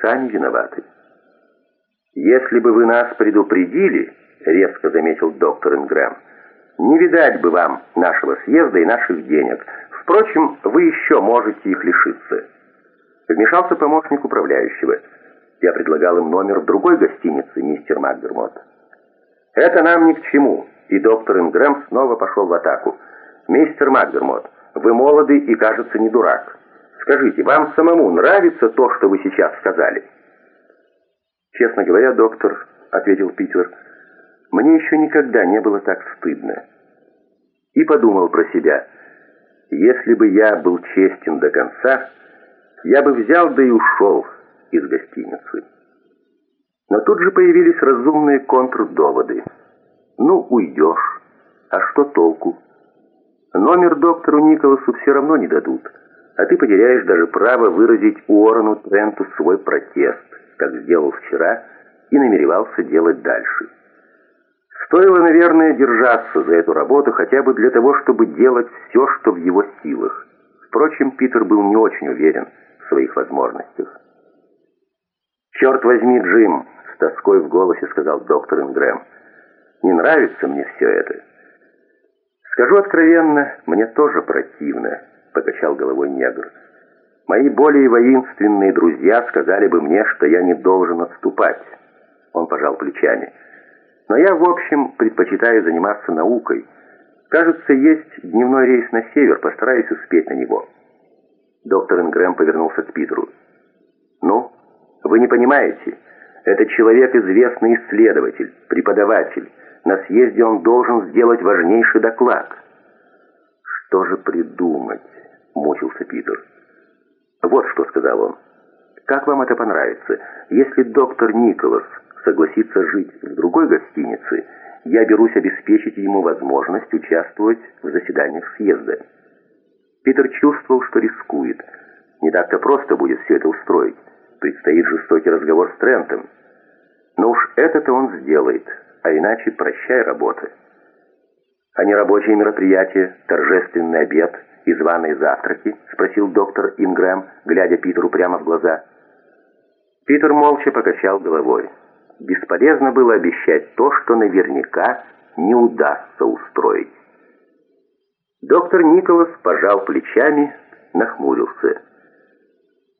сами виноваты. «Если бы вы нас предупредили», — резко заметил доктор Ингрэм, «не видать бы вам нашего съезда и наших денег. Впрочем, вы еще можете их лишиться». Вмешался помощник управляющего. Я предлагал им номер в другой гостинице, мистер Макдермот. «Это нам ни к чему», и доктор Ингрэм снова пошел в атаку. «Мистер Макдермот, вы молоды и, кажется, не дурак. Скажите, вам самому нравится то, что вы сейчас сказали?» «Честно говоря, доктор», — ответил Питер, — «мне еще никогда не было так стыдно». И подумал про себя, «Если бы я был честен до конца, я бы взял да и ушел из гостиницы». Но тут же появились разумные контрдоводы. «Ну, уйдешь. А что толку? Номер доктору Николасу все равно не дадут, а ты потеряешь даже право выразить Уоррену Тренту свой протест» как сделал вчера, и намеревался делать дальше. Стоило, наверное, держаться за эту работу хотя бы для того, чтобы делать все, что в его силах. Впрочем, Питер был не очень уверен в своих возможностях. «Черт возьми, Джим!» — с тоской в голосе сказал доктор Ингрэм. «Не нравится мне все это». «Скажу откровенно, мне тоже противно», — покачал головой негр. Мои более воинственные друзья сказали бы мне, что я не должен отступать. Он пожал плечами. Но я, в общем, предпочитаю заниматься наукой. Кажется, есть дневной рейс на север, постараюсь успеть на него. Доктор Ингрэм повернулся к Питеру. «Ну, вы не понимаете. Это человек известный исследователь, преподаватель. На съезде он должен сделать важнейший доклад». «Что же придумать?» — мучился Питер. «Вот что», — сказал он. «Как вам это понравится? Если доктор Николас согласится жить в другой гостинице, я берусь обеспечить ему возможность участвовать в заседаниях съезда». Питер чувствовал, что рискует. Не так-то просто будет все это устроить. Предстоит жестокий разговор с Трентом. Но уж это-то он сделает, а иначе прощай работы. А не рабочие мероприятия, торжественный обед — и званые завтраки?» — спросил доктор Ингрэм, глядя Питеру прямо в глаза. Питер молча покачал головой. Бесполезно было обещать то, что наверняка не удастся устроить. Доктор Николас пожал плечами, нахмурился.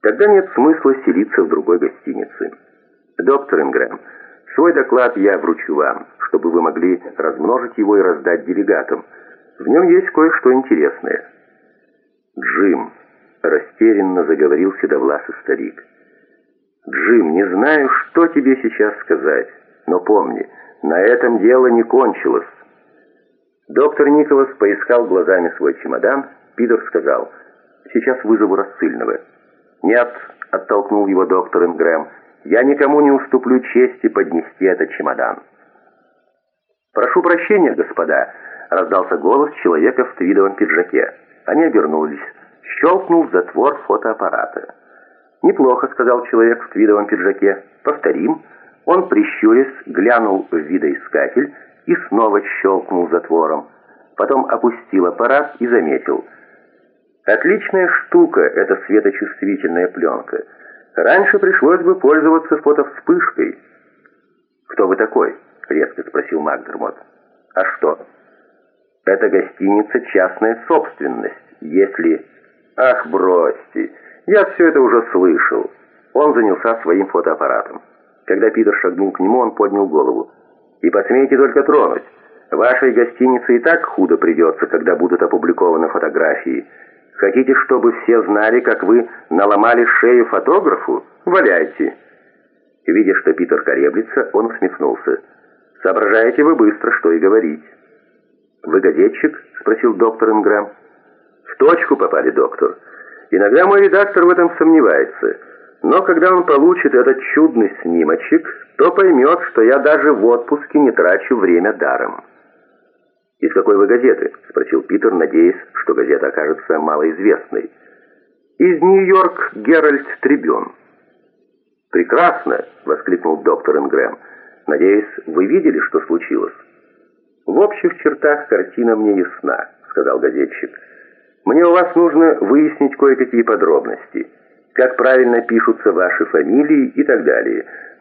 Тогда нет смысла селиться в другой гостинице. Доктор Ингрэм, свой доклад я вручу вам, чтобы вы могли размножить его и раздать делегатам. В нем есть кое-что интересное. «Джим», — растерянно заговорил седовласый старик. «Джим, не знаю, что тебе сейчас сказать, но помни, на этом дело не кончилось». Доктор Николас поискал глазами свой чемодан. Питер сказал, «Сейчас вызову рассыльного». «Нет», — оттолкнул его доктор Ингрэм, «я никому не уступлю чести поднести этот чемодан». «Прошу прощения, господа», — раздался голос человека в твидовом пиджаке. Они обернулись. Щелкнул затвор фотоаппарата. «Неплохо», — сказал человек в твидовом пиджаке. «Повторим». Он, прищурясь, глянул в видоискатель и снова щелкнул затвором. Потом опустил аппарат и заметил. «Отличная штука эта светочувствительная пленка. Раньше пришлось бы пользоваться фотовспышкой». «Кто вы такой?» — резко спросил Макдермот. «А что?» Это гостиница частная собственность. Если... Ах, бросьте, я все это уже слышал. Он занялся своим фотоаппаратом. Когда Питер шагнул к нему, он поднял голову. «И посмейте только тронуть. Вашей гостинице и так худо придется, когда будут опубликованы фотографии. Хотите, чтобы все знали, как вы наломали шею фотографу? Валяйте!» Видя, что Питер колеблется, он усмехнулся. «Соображаете вы быстро, что и говорить». «Вы газетчик?» — спросил доктор Ингрэм. «В точку попали, доктор. Иногда мой редактор в этом сомневается. Но когда он получит этот чудный снимочек, то поймет, что я даже в отпуске не трачу время даром». «Из какой вы газеты?» — спросил Питер, надеясь, что газета окажется малоизвестной. «Из Нью-Йорк Геральт Трибюн». «Прекрасно!» — воскликнул доктор Ингрэм. «Надеюсь, вы видели, что случилось?» «В общих чертах картина мне ясна», — сказал газетчик. «Мне у вас нужно выяснить кое-какие подробности. как правильно пишутся ваши фамилии и так далее.